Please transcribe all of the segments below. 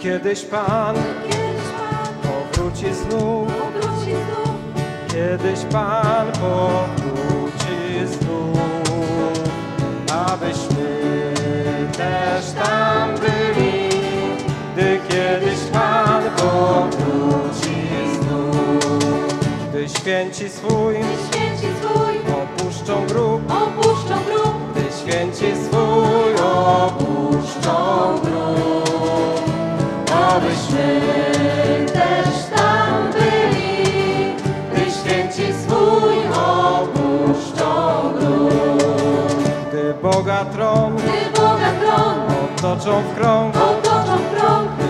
Kiedyś Pan powróci znów. Kiedyś Pan powróci znów, abyśmy też tam byli, gdy kiedyś Pan powróci znów. Gdy święci swój Boga tron, Ty Boga tron, otoczą w krąg, otoczą w krąg.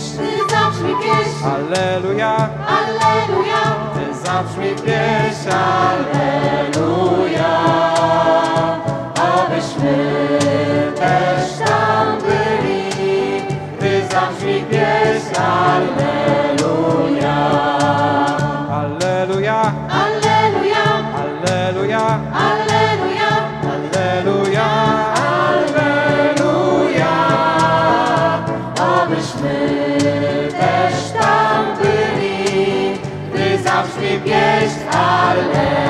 pieśń, gdy zabrzmi pieśń. Alleluja, Alleluja, zabrzmi pieśń. gest allein.